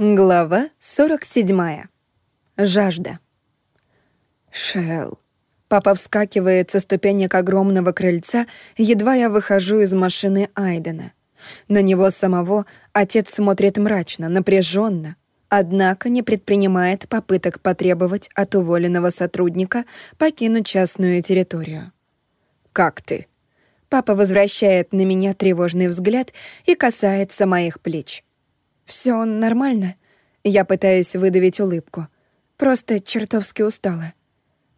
Глава 47. Жажда. Шел. Папа вскакивает со ступенек огромного крыльца, едва я выхожу из машины Айдена. На него самого отец смотрит мрачно, напряженно, однако не предпринимает попыток потребовать от уволенного сотрудника покинуть частную территорию. «Как ты?» Папа возвращает на меня тревожный взгляд и касается моих плеч. Все нормально?» Я пытаюсь выдавить улыбку. Просто чертовски устала.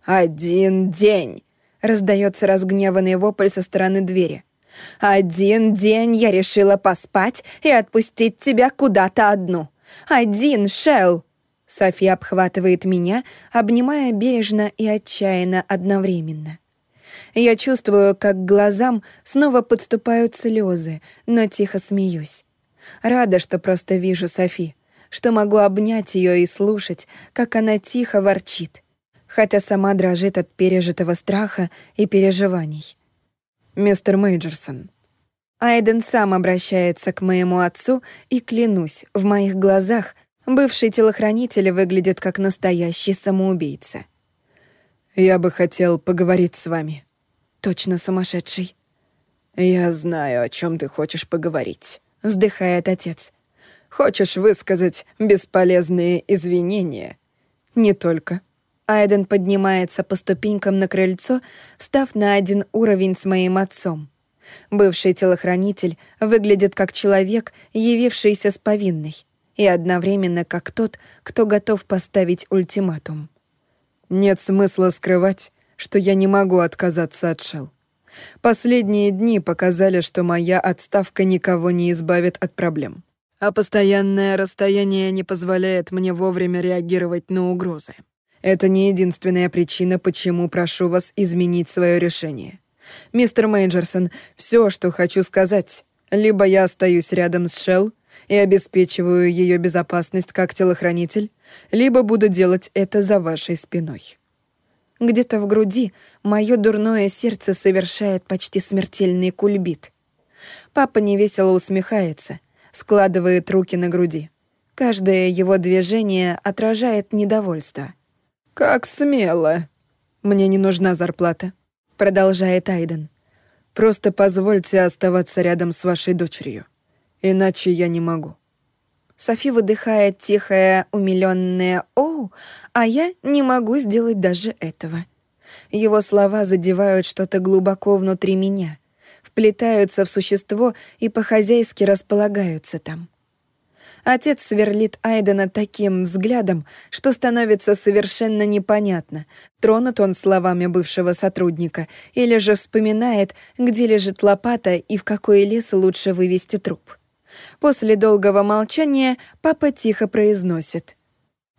«Один день!» — раздается разгневанный вопль со стороны двери. «Один день я решила поспать и отпустить тебя куда-то одну. Один, Шелл!» Софи обхватывает меня, обнимая бережно и отчаянно одновременно. Я чувствую, как к глазам снова подступают слезы, но тихо смеюсь. Рада, что просто вижу Софи, что могу обнять ее и слушать, как она тихо ворчит, хотя сама дрожит от пережитого страха и переживаний. «Мистер Мейджерсон». Айден сам обращается к моему отцу, и, клянусь, в моих глазах бывший телохранитель выглядит как настоящий самоубийца. «Я бы хотел поговорить с вами». Точно сумасшедший. «Я знаю, о чем ты хочешь поговорить». — вздыхает отец. «Хочешь высказать бесполезные извинения?» «Не только». Айден поднимается по ступенькам на крыльцо, встав на один уровень с моим отцом. Бывший телохранитель выглядит как человек, явившийся с повинной, и одновременно как тот, кто готов поставить ультиматум. «Нет смысла скрывать, что я не могу отказаться от Шелл. Последние дни показали, что моя отставка никого не избавит от проблем. А постоянное расстояние не позволяет мне вовремя реагировать на угрозы. Это не единственная причина, почему прошу вас изменить свое решение. Мистер Мейджерсон, все, что хочу сказать, либо я остаюсь рядом с Шелл и обеспечиваю ее безопасность как телохранитель, либо буду делать это за вашей спиной. Где-то в груди мое дурное сердце совершает почти смертельный кульбит. Папа невесело усмехается, складывает руки на груди. Каждое его движение отражает недовольство. «Как смело!» «Мне не нужна зарплата», — продолжает Айден. «Просто позвольте оставаться рядом с вашей дочерью. Иначе я не могу». Софи выдыхает тихое, умилённое «Оу», а я не могу сделать даже этого. Его слова задевают что-то глубоко внутри меня, вплетаются в существо и по-хозяйски располагаются там. Отец сверлит Айдена таким взглядом, что становится совершенно непонятно, тронут он словами бывшего сотрудника или же вспоминает, где лежит лопата и в какой лес лучше вывести труп. После долгого молчания папа тихо произносит.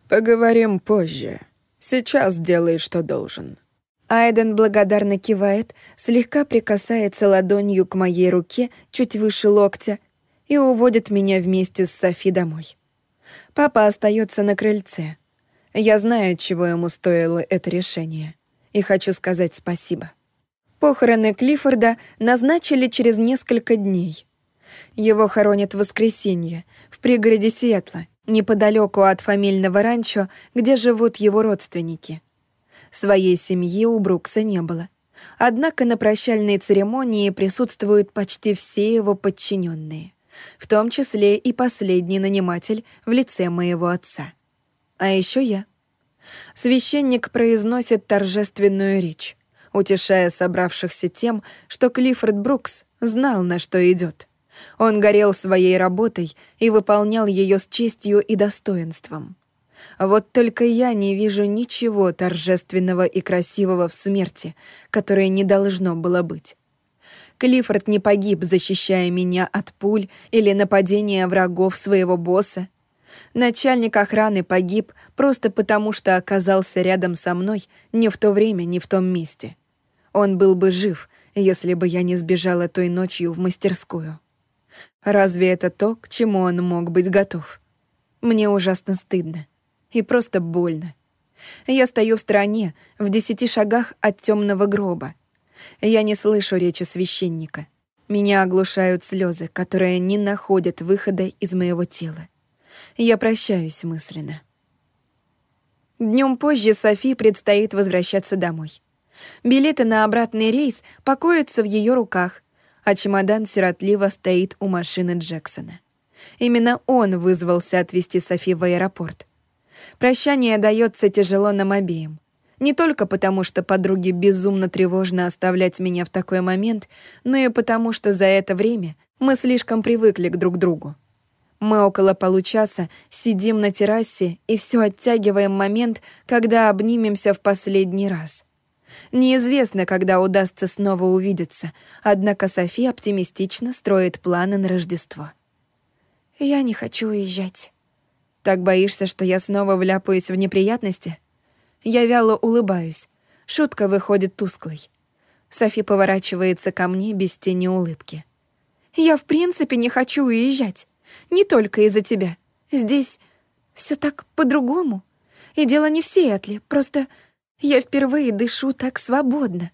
«Поговорим позже. Сейчас делай, что должен». Айден благодарно кивает, слегка прикасается ладонью к моей руке чуть выше локтя и уводит меня вместе с Софи домой. Папа остается на крыльце. Я знаю, чего ему стоило это решение, и хочу сказать спасибо. Похороны Клиффорда назначили через несколько дней — его хоронят в воскресенье, в пригороде Сиэтла, неподалеку от фамильного ранчо, где живут его родственники. Своей семьи у Брукса не было. Однако на прощальной церемонии присутствуют почти все его подчиненные, в том числе и последний наниматель в лице моего отца. А еще я. Священник произносит торжественную речь, утешая собравшихся тем, что Клиффорд Брукс знал, на что идет. Он горел своей работой и выполнял ее с честью и достоинством. Вот только я не вижу ничего торжественного и красивого в смерти, которое не должно было быть. Клиффорд не погиб, защищая меня от пуль или нападения врагов своего босса. Начальник охраны погиб просто потому, что оказался рядом со мной не в то время, не в том месте. Он был бы жив, если бы я не сбежала той ночью в мастерскую. Разве это то, к чему он мог быть готов? Мне ужасно стыдно. И просто больно. Я стою в стороне, в десяти шагах от темного гроба. Я не слышу речи священника. Меня оглушают слезы, которые не находят выхода из моего тела. Я прощаюсь мысленно. Днем позже Софи предстоит возвращаться домой. Билеты на обратный рейс покоятся в ее руках, а чемодан сиротливо стоит у машины Джексона. Именно он вызвался отвезти Софи в аэропорт. Прощание дается тяжело нам обеим. Не только потому, что подруге безумно тревожно оставлять меня в такой момент, но и потому, что за это время мы слишком привыкли к друг другу. Мы около получаса сидим на террасе и все оттягиваем момент, когда обнимемся в последний раз. Неизвестно, когда удастся снова увидеться, однако София оптимистично строит планы на Рождество. «Я не хочу уезжать». «Так боишься, что я снова вляпаюсь в неприятности?» Я вяло улыбаюсь. Шутка выходит тусклой. Софи поворачивается ко мне без тени улыбки. «Я в принципе не хочу уезжать. Не только из-за тебя. Здесь все так по-другому. И дело не в Сиэтле, просто я впервые дышу так свободно.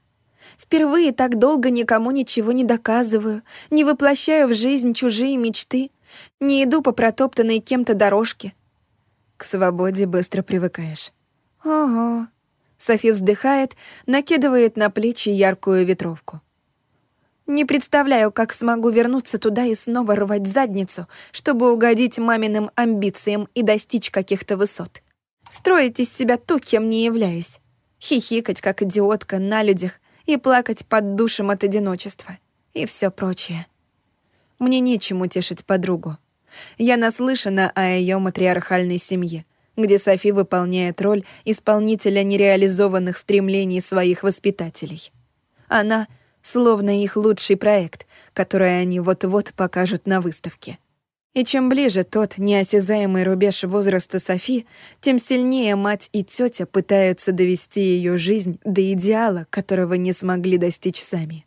Впервые так долго никому ничего не доказываю, не воплощаю в жизнь чужие мечты, не иду по протоптанной кем-то дорожке. К свободе быстро привыкаешь. Ого. Софи вздыхает, накидывает на плечи яркую ветровку. Не представляю, как смогу вернуться туда и снова рвать задницу, чтобы угодить маминым амбициям и достичь каких-то высот. Строить из себя то, кем не являюсь. Хихикать, как идиотка, на людях и плакать под душем от одиночества. И все прочее. Мне нечем утешить подругу. Я наслышана о ее матриархальной семье, где Софи выполняет роль исполнителя нереализованных стремлений своих воспитателей. Она — словно их лучший проект, который они вот-вот покажут на выставке. И чем ближе тот неосязаемый рубеж возраста Софи, тем сильнее мать и тетя пытаются довести ее жизнь до идеала, которого не смогли достичь сами.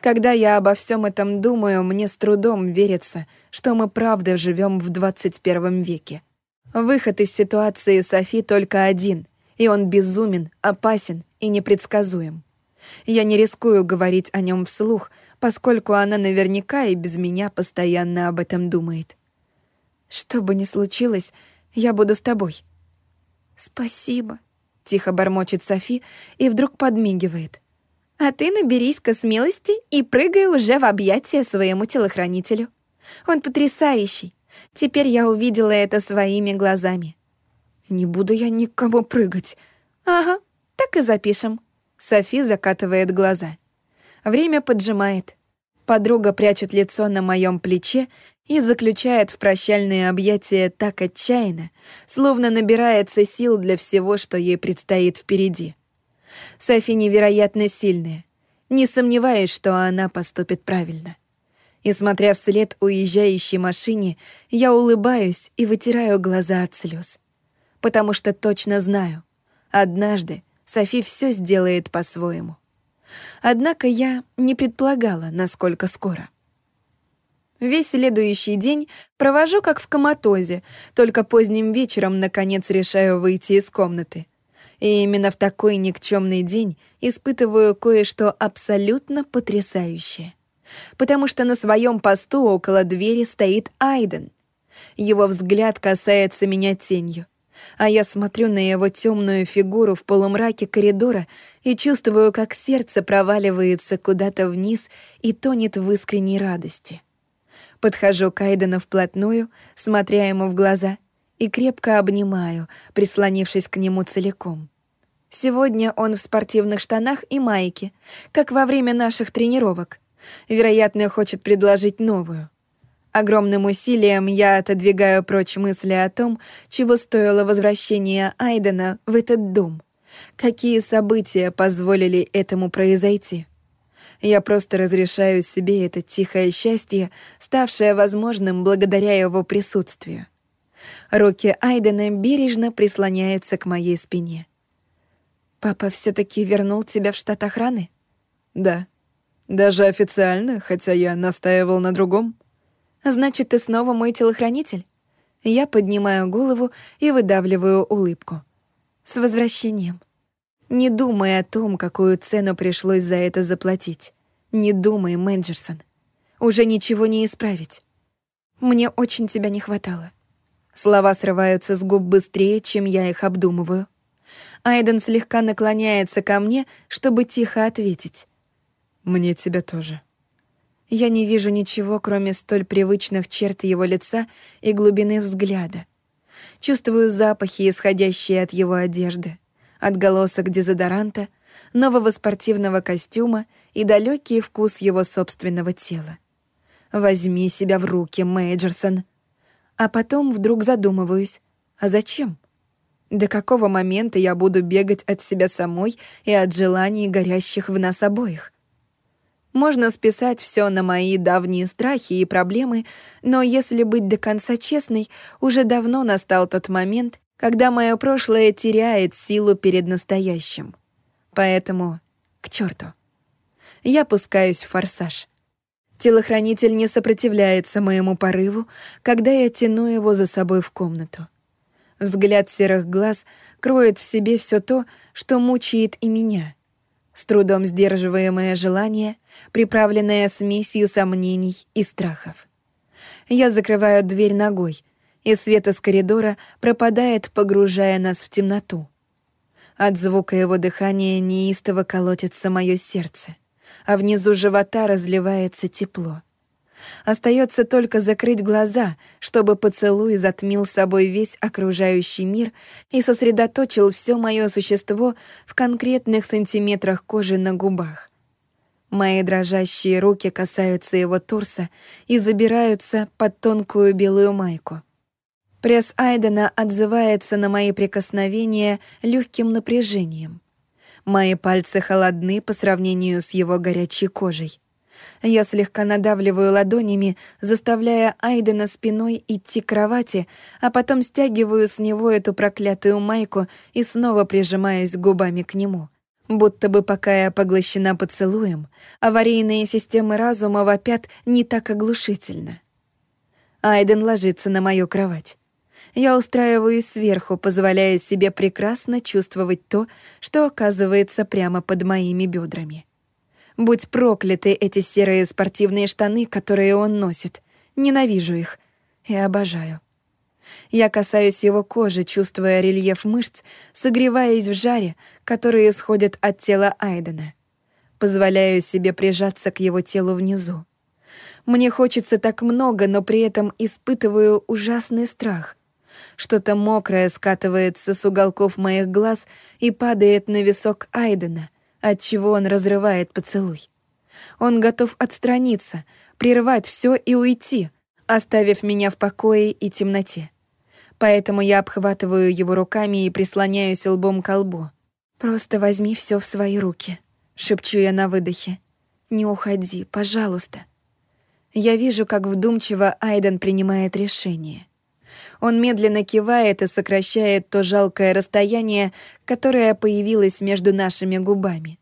Когда я обо всем этом думаю, мне с трудом верится, что мы правда живем в 21 веке. Выход из ситуации Софи только один, и он безумен, опасен и непредсказуем. Я не рискую говорить о нем вслух, поскольку она наверняка и без меня постоянно об этом думает. Что бы ни случилось, я буду с тобой. Спасибо, тихо бормочет Софи и вдруг подмигивает. А ты наберись-ка смелости и прыгай уже в объятия своему телохранителю. Он потрясающий. Теперь я увидела это своими глазами. Не буду я никому прыгать. Ага, так и запишем. Софи закатывает глаза. Время поджимает. Подруга прячет лицо на моем плече и заключает в прощальные объятия так отчаянно, словно набирается сил для всего, что ей предстоит впереди. Софи невероятно сильная. Не сомневаюсь, что она поступит правильно. И смотря вслед уезжающей машине, я улыбаюсь и вытираю глаза от слез. Потому что точно знаю, однажды Софи все сделает по-своему. Однако я не предполагала, насколько скоро. Весь следующий день провожу как в коматозе, только поздним вечером, наконец, решаю выйти из комнаты. И именно в такой никчемный день испытываю кое-что абсолютно потрясающее. Потому что на своем посту около двери стоит Айден. Его взгляд касается меня тенью а я смотрю на его темную фигуру в полумраке коридора и чувствую, как сердце проваливается куда-то вниз и тонет в искренней радости. Подхожу к Айдену вплотную, смотря ему в глаза, и крепко обнимаю, прислонившись к нему целиком. Сегодня он в спортивных штанах и майке, как во время наших тренировок. Вероятно, хочет предложить новую. Огромным усилием я отодвигаю прочь мысли о том, чего стоило возвращение Айдена в этот дом. Какие события позволили этому произойти? Я просто разрешаю себе это тихое счастье, ставшее возможным благодаря его присутствию. Руки Айдена бережно прислоняются к моей спине. «Папа все таки вернул тебя в штат охраны?» «Да. Даже официально, хотя я настаивал на другом». Значит, ты снова мой телохранитель? Я поднимаю голову и выдавливаю улыбку. С возвращением. Не думай о том, какую цену пришлось за это заплатить. Не думай, Менджерсон. Уже ничего не исправить. Мне очень тебя не хватало. Слова срываются с губ быстрее, чем я их обдумываю. Айден слегка наклоняется ко мне, чтобы тихо ответить. «Мне тебя тоже». Я не вижу ничего, кроме столь привычных черт его лица и глубины взгляда. Чувствую запахи, исходящие от его одежды, отголосок дезодоранта, нового спортивного костюма и далекий вкус его собственного тела. Возьми себя в руки, Мейджерсон. А потом вдруг задумываюсь, а зачем? До какого момента я буду бегать от себя самой и от желаний, горящих в нас обоих? Можно списать все на мои давние страхи и проблемы, но если быть до конца честной, уже давно настал тот момент, когда мое прошлое теряет силу перед настоящим. Поэтому к черту. Я пускаюсь в форсаж. Телохранитель не сопротивляется моему порыву, когда я тяну его за собой в комнату. Взгляд серых глаз кроет в себе все то, что мучает и меня. С трудом сдерживаемое желание, приправленное смесью сомнений и страхов. Я закрываю дверь ногой, и свет из коридора пропадает, погружая нас в темноту. От звука его дыхания неистово колотится мое сердце, а внизу живота разливается тепло. Остается только закрыть глаза, чтобы поцелуй затмил собой весь окружающий мир и сосредоточил все мое существо в конкретных сантиметрах кожи на губах. Мои дрожащие руки касаются его торса и забираются под тонкую белую майку. Пресс Айдена отзывается на мои прикосновения легким напряжением. Мои пальцы холодны по сравнению с его горячей кожей. Я слегка надавливаю ладонями, заставляя Айдена спиной идти к кровати, а потом стягиваю с него эту проклятую майку и снова прижимаюсь губами к нему. Будто бы пока я поглощена поцелуем, аварийные системы разума вопят не так оглушительно. Айден ложится на мою кровать. Я устраиваюсь сверху, позволяя себе прекрасно чувствовать то, что оказывается прямо под моими бедрами. Будь прокляты эти серые спортивные штаны, которые он носит. Ненавижу их и обожаю. Я касаюсь его кожи, чувствуя рельеф мышц, согреваясь в жаре, который исходит от тела Айдена. Позволяю себе прижаться к его телу внизу. Мне хочется так много, но при этом испытываю ужасный страх. Что-то мокрое скатывается с уголков моих глаз и падает на висок Айдена, отчего он разрывает поцелуй. Он готов отстраниться, прервать все и уйти, оставив меня в покое и темноте. Поэтому я обхватываю его руками и прислоняюсь лбом к лбу. «Просто возьми все в свои руки», — шепчу я на выдохе. «Не уходи, пожалуйста». Я вижу, как вдумчиво Айден принимает решение. Он медленно кивает и сокращает то жалкое расстояние, которое появилось между нашими губами.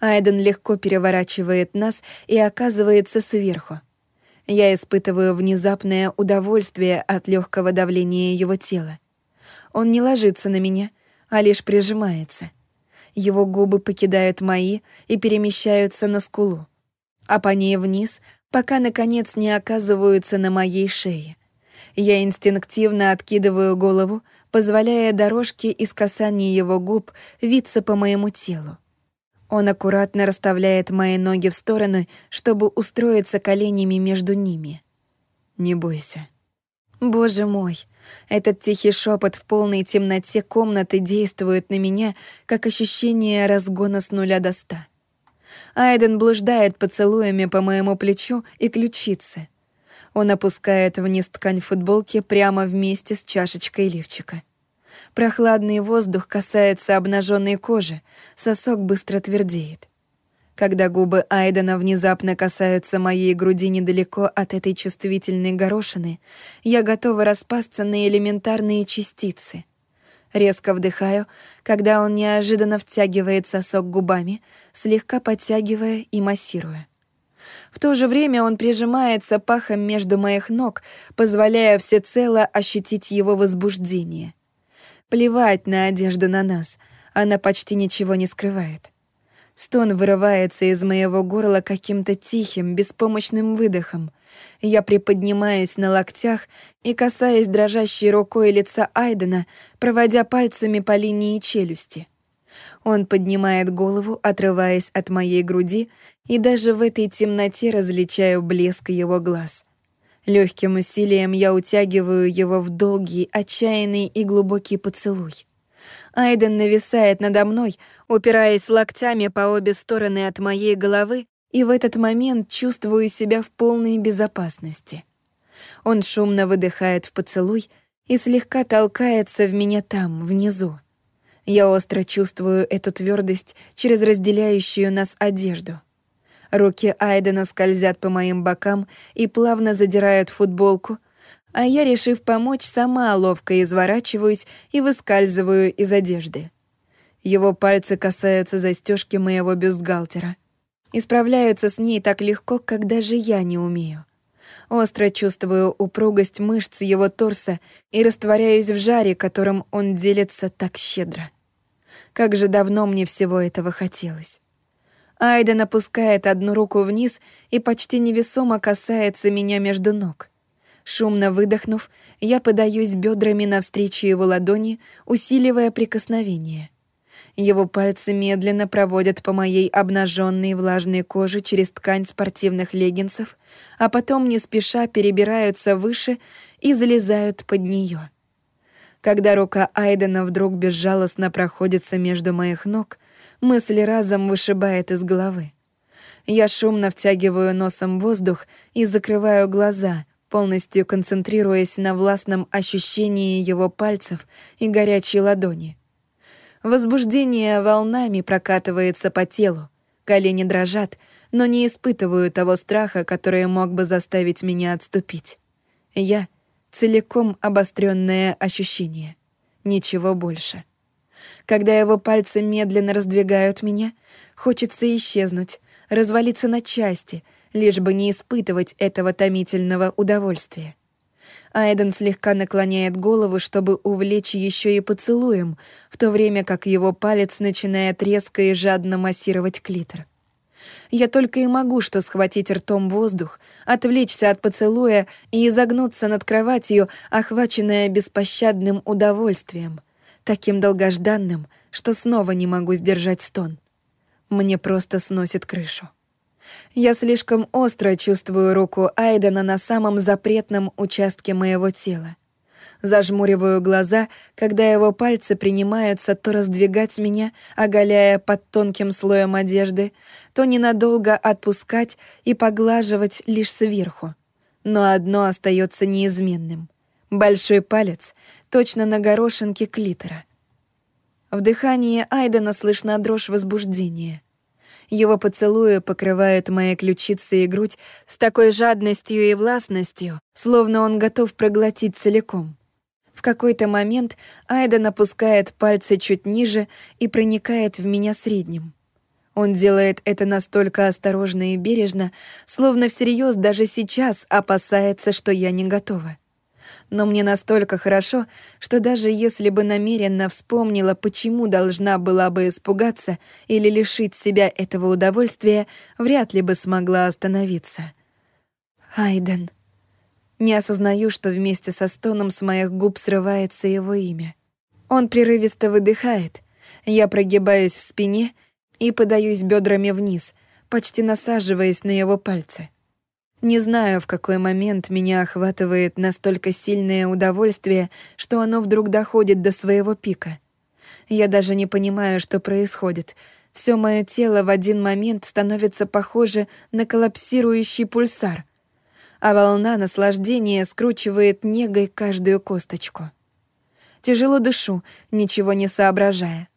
Айден легко переворачивает нас и оказывается сверху. Я испытываю внезапное удовольствие от легкого давления его тела. Он не ложится на меня, а лишь прижимается. Его губы покидают мои и перемещаются на скулу, а по ней вниз, пока, наконец, не оказываются на моей шее. Я инстинктивно откидываю голову, позволяя дорожке из касания его губ виться по моему телу. Он аккуратно расставляет мои ноги в стороны, чтобы устроиться коленями между ними. «Не бойся». Боже мой, этот тихий шепот в полной темноте комнаты действует на меня, как ощущение разгона с нуля до ста. Айден блуждает поцелуями по моему плечу и ключице. Он опускает вниз ткань футболки прямо вместе с чашечкой лифчика. Прохладный воздух касается обнаженной кожи, сосок быстро твердеет. Когда губы Айдена внезапно касаются моей груди недалеко от этой чувствительной горошины, я готова распасться на элементарные частицы. Резко вдыхаю, когда он неожиданно втягивает сосок губами, слегка подтягивая и массируя. В то же время он прижимается пахом между моих ног, позволяя всецело ощутить его возбуждение. Плевать на одежду на нас, она почти ничего не скрывает. Стон вырывается из моего горла каким-то тихим, беспомощным выдохом, Я приподнимаюсь на локтях и касаясь дрожащей рукой лица Айдена, проводя пальцами по линии челюсти. Он поднимает голову, отрываясь от моей груди, и даже в этой темноте различаю блеск его глаз. Легким усилием я утягиваю его в долгий, отчаянный и глубокий поцелуй. Айден нависает надо мной, упираясь локтями по обе стороны от моей головы, и в этот момент чувствую себя в полной безопасности. Он шумно выдыхает в поцелуй и слегка толкается в меня там, внизу. Я остро чувствую эту твердость через разделяющую нас одежду. Руки Айдена скользят по моим бокам и плавно задирают футболку, а я, решив помочь, сама ловко изворачиваюсь и выскальзываю из одежды. Его пальцы касаются застежки моего бюстгальтера — и справляются с ней так легко, как даже я не умею. Остро чувствую упругость мышц его торса и растворяюсь в жаре, которым он делится так щедро. Как же давно мне всего этого хотелось. Айден опускает одну руку вниз и почти невесомо касается меня между ног. Шумно выдохнув, я подаюсь бедрами навстречу его ладони, усиливая прикосновение. Его пальцы медленно проводят по моей обнаженной влажной коже через ткань спортивных леггинсов, а потом не спеша перебираются выше и залезают под нее. Когда рука Айдена вдруг безжалостно проходится между моих ног, мысль разом вышибает из головы. Я шумно втягиваю носом воздух и закрываю глаза, полностью концентрируясь на властном ощущении его пальцев и горячей ладони — Возбуждение волнами прокатывается по телу. Колени дрожат, но не испытываю того страха, который мог бы заставить меня отступить. Я — целиком обостренное ощущение. Ничего больше. Когда его пальцы медленно раздвигают меня, хочется исчезнуть, развалиться на части, лишь бы не испытывать этого томительного удовольствия. Айден слегка наклоняет голову, чтобы увлечь еще и поцелуем, в то время как его палец начинает резко и жадно массировать клитор. Я только и могу что схватить ртом воздух, отвлечься от поцелуя и изогнуться над кроватью, охваченная беспощадным удовольствием, таким долгожданным, что снова не могу сдержать стон. Мне просто сносит крышу. Я слишком остро чувствую руку Айдена на самом запретном участке моего тела. Зажмуриваю глаза, когда его пальцы принимаются то раздвигать меня, оголяя под тонким слоем одежды, то ненадолго отпускать и поглаживать лишь сверху. Но одно остается неизменным. Большой палец точно на горошинке клитора. В дыхании Айдена слышна дрожь возбуждения. Его поцелуи покрывают мои ключицы и грудь с такой жадностью и властностью, словно он готов проглотить целиком. В какой-то момент Айда напускает пальцы чуть ниже и проникает в меня средним. Он делает это настолько осторожно и бережно, словно всерьез даже сейчас опасается, что я не готова но мне настолько хорошо, что даже если бы намеренно вспомнила, почему должна была бы испугаться или лишить себя этого удовольствия, вряд ли бы смогла остановиться. Айден. Не осознаю, что вместе со стоном с моих губ срывается его имя. Он прерывисто выдыхает. Я прогибаюсь в спине и подаюсь бедрами вниз, почти насаживаясь на его пальцы. Не знаю, в какой момент меня охватывает настолько сильное удовольствие, что оно вдруг доходит до своего пика. Я даже не понимаю, что происходит. Все мое тело в один момент становится похоже на коллапсирующий пульсар, а волна наслаждения скручивает негой каждую косточку. Тяжело дышу, ничего не соображая.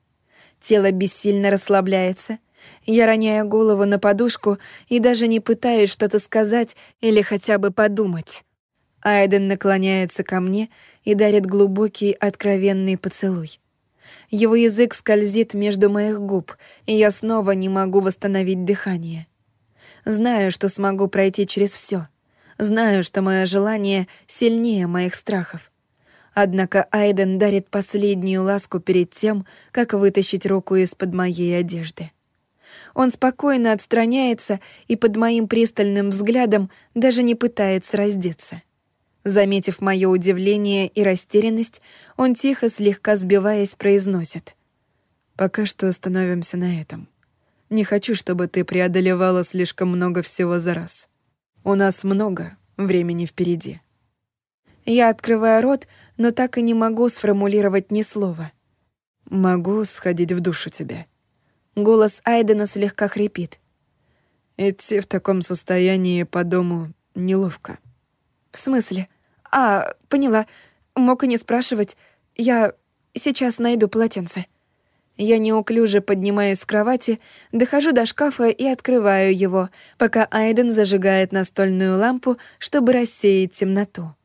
Тело бессильно расслабляется — я роняю голову на подушку и даже не пытаюсь что-то сказать или хотя бы подумать. Айден наклоняется ко мне и дарит глубокий, откровенный поцелуй. Его язык скользит между моих губ, и я снова не могу восстановить дыхание. Знаю, что смогу пройти через все. Знаю, что мое желание сильнее моих страхов. Однако Айден дарит последнюю ласку перед тем, как вытащить руку из-под моей одежды. Он спокойно отстраняется и под моим пристальным взглядом даже не пытается раздеться. Заметив мое удивление и растерянность, он тихо, слегка сбиваясь, произносит. «Пока что остановимся на этом. Не хочу, чтобы ты преодолевала слишком много всего за раз. У нас много времени впереди». Я открываю рот, но так и не могу сформулировать ни слова. «Могу сходить в душу тебя». Голос Айдена слегка хрипит. «Идти в таком состоянии по дому неловко». «В смысле? А, поняла. Мог и не спрашивать. Я сейчас найду полотенце». Я неуклюже поднимаюсь с кровати, дохожу до шкафа и открываю его, пока Айден зажигает настольную лампу, чтобы рассеять темноту.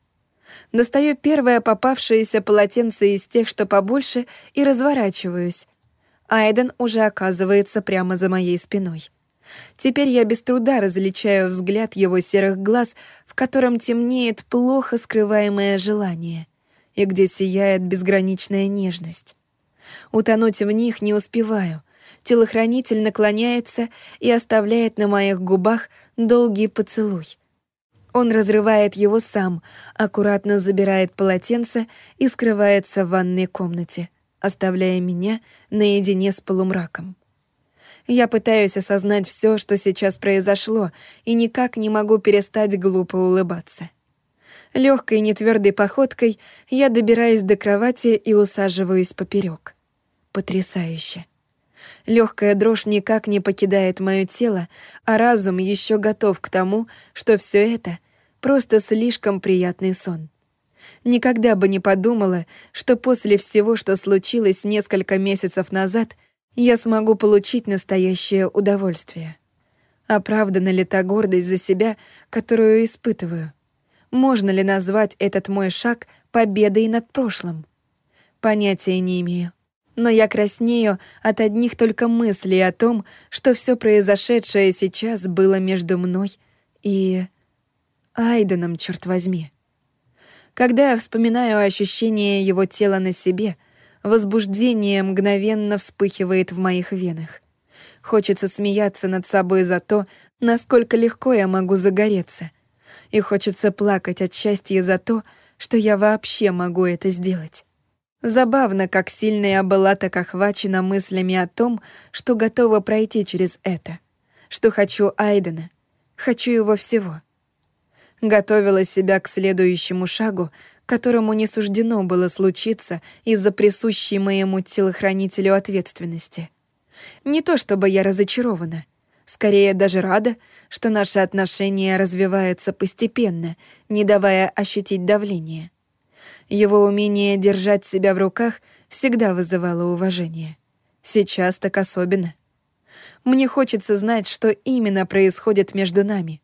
Достаю первое попавшееся полотенце из тех, что побольше, и разворачиваюсь. Айден уже оказывается прямо за моей спиной. Теперь я без труда различаю взгляд его серых глаз, в котором темнеет плохо скрываемое желание и где сияет безграничная нежность. Утонуть в них не успеваю. Телохранитель наклоняется и оставляет на моих губах долгий поцелуй. Он разрывает его сам, аккуратно забирает полотенце и скрывается в ванной комнате, оставляя меня наедине с полумраком. Я пытаюсь осознать все, что сейчас произошло, и никак не могу перестать глупо улыбаться. Легкой нетвердой походкой я добираюсь до кровати и усаживаюсь поперек. Потрясающе. Легкая дрожь никак не покидает мое тело, а разум еще готов к тому, что все это просто слишком приятный сон. Никогда бы не подумала, что после всего, что случилось несколько месяцев назад, я смогу получить настоящее удовольствие. Оправдана ли та гордость за себя, которую испытываю? Можно ли назвать этот мой шаг победой над прошлым? Понятия не имею но я краснею от одних только мыслей о том, что все произошедшее сейчас было между мной и... Айденом, черт возьми. Когда я вспоминаю ощущение его тела на себе, возбуждение мгновенно вспыхивает в моих венах. Хочется смеяться над собой за то, насколько легко я могу загореться. И хочется плакать от счастья за то, что я вообще могу это сделать. Забавно, как сильно я была так охвачена мыслями о том, что готова пройти через это, что хочу Айдена, хочу его всего. Готовила себя к следующему шагу, которому не суждено было случиться из-за присущей моему телохранителю ответственности. Не то чтобы я разочарована, скорее даже рада, что наши отношения развиваются постепенно, не давая ощутить давление. Его умение держать себя в руках всегда вызывало уважение. Сейчас так особенно. Мне хочется знать, что именно происходит между нами.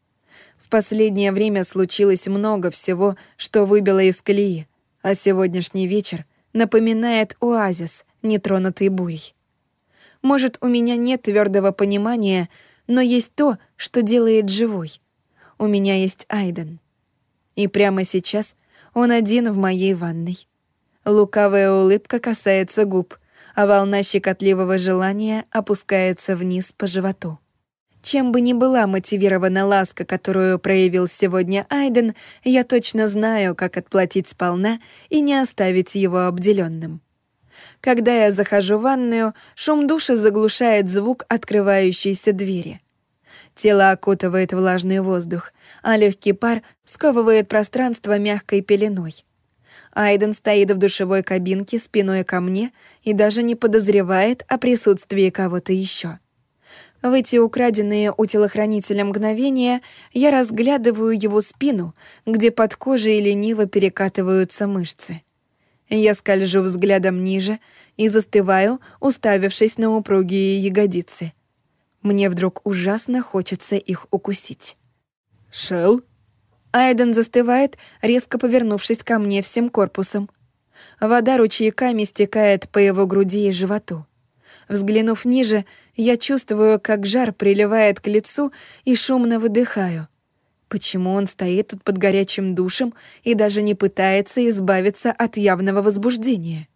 В последнее время случилось много всего, что выбило из колеи, а сегодняшний вечер напоминает оазис, нетронутый бурей. Может, у меня нет твердого понимания, но есть то, что делает живой. У меня есть Айден. И прямо сейчас — он один в моей ванной. Лукавая улыбка касается губ, а волна щекотливого желания опускается вниз по животу. Чем бы ни была мотивирована ласка, которую проявил сегодня Айден, я точно знаю, как отплатить сполна и не оставить его обделенным. Когда я захожу в ванную, шум душа заглушает звук открывающейся двери. Тело окутывает влажный воздух, а легкий пар сковывает пространство мягкой пеленой. Айден стоит в душевой кабинке спиной ко мне и даже не подозревает о присутствии кого-то еще. В эти украденные у телохранителя мгновения я разглядываю его спину, где под кожей лениво перекатываются мышцы. Я скольжу взглядом ниже и застываю, уставившись на упругие ягодицы. Мне вдруг ужасно хочется их укусить. «Шелл?» Айден застывает, резко повернувшись ко мне всем корпусом. Вода ручейками стекает по его груди и животу. Взглянув ниже, я чувствую, как жар приливает к лицу и шумно выдыхаю. Почему он стоит тут под горячим душем и даже не пытается избавиться от явного возбуждения?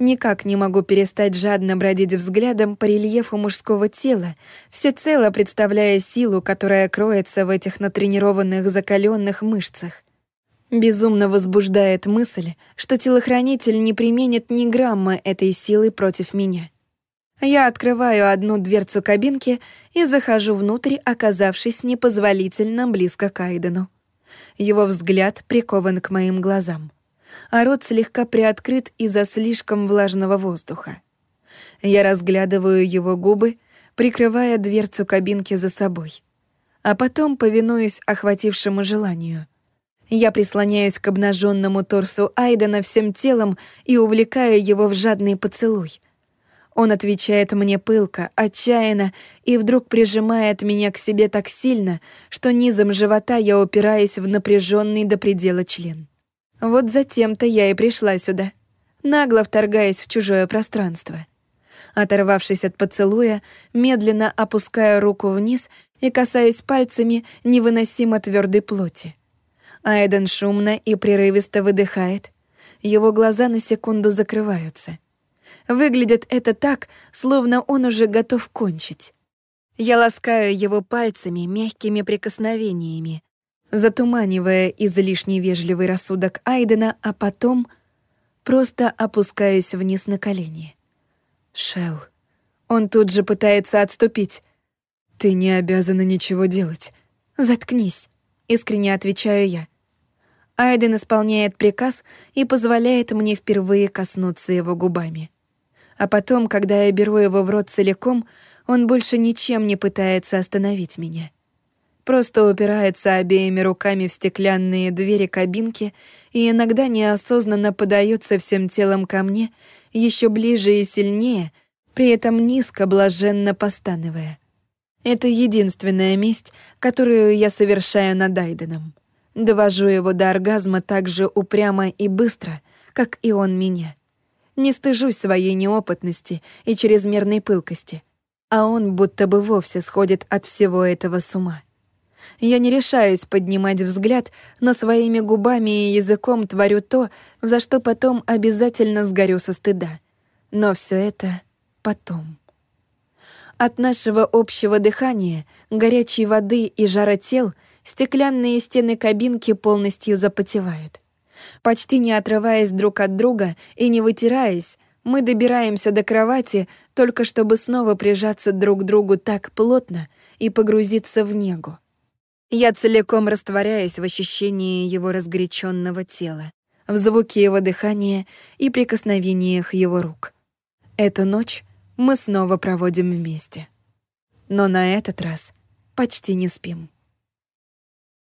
Никак не могу перестать жадно бродить взглядом по рельефу мужского тела, всецело представляя силу, которая кроется в этих натренированных закаленных мышцах. Безумно возбуждает мысль, что телохранитель не применит ни грамма этой силы против меня. Я открываю одну дверцу кабинки и захожу внутрь, оказавшись непозволительно близко к Айдену. Его взгляд прикован к моим глазам а рот слегка приоткрыт из-за слишком влажного воздуха. Я разглядываю его губы, прикрывая дверцу кабинки за собой. А потом повинуюсь охватившему желанию. Я прислоняюсь к обнаженному торсу Айдена всем телом и увлекаю его в жадный поцелуй. Он отвечает мне пылко, отчаянно и вдруг прижимает меня к себе так сильно, что низом живота я упираюсь в напряженный до предела член. Вот затем-то я и пришла сюда, нагло вторгаясь в чужое пространство. Оторвавшись от поцелуя, медленно опускаю руку вниз и касаюсь пальцами невыносимо твердой плоти. Айден шумно и прерывисто выдыхает. Его глаза на секунду закрываются. Выглядит это так, словно он уже готов кончить. Я ласкаю его пальцами, мягкими прикосновениями, затуманивая излишне вежливый рассудок Айдена, а потом просто опускаюсь вниз на колени. Шел. Он тут же пытается отступить. «Ты не обязана ничего делать. Заткнись», — искренне отвечаю я. Айден исполняет приказ и позволяет мне впервые коснуться его губами. А потом, когда я беру его в рот целиком, он больше ничем не пытается остановить меня просто упирается обеими руками в стеклянные двери кабинки и иногда неосознанно подается всем телом ко мне, еще ближе и сильнее, при этом низко блаженно постановая. Это единственная месть, которую я совершаю над Айденом. Довожу его до оргазма так же упрямо и быстро, как и он меня. Не стыжусь своей неопытности и чрезмерной пылкости, а он будто бы вовсе сходит от всего этого с ума. Я не решаюсь поднимать взгляд, но своими губами и языком творю то, за что потом обязательно сгорю со стыда. Но все это потом. От нашего общего дыхания, горячей воды и жара тел стеклянные стены кабинки полностью запотевают. Почти не отрываясь друг от друга и не вытираясь, мы добираемся до кровати, только чтобы снова прижаться друг к другу так плотно и погрузиться в негу. Я целиком растворяюсь в ощущении его разгоряченного тела, в звуке его дыхания и прикосновениях его рук. Эту ночь мы снова проводим вместе. Но на этот раз почти не спим.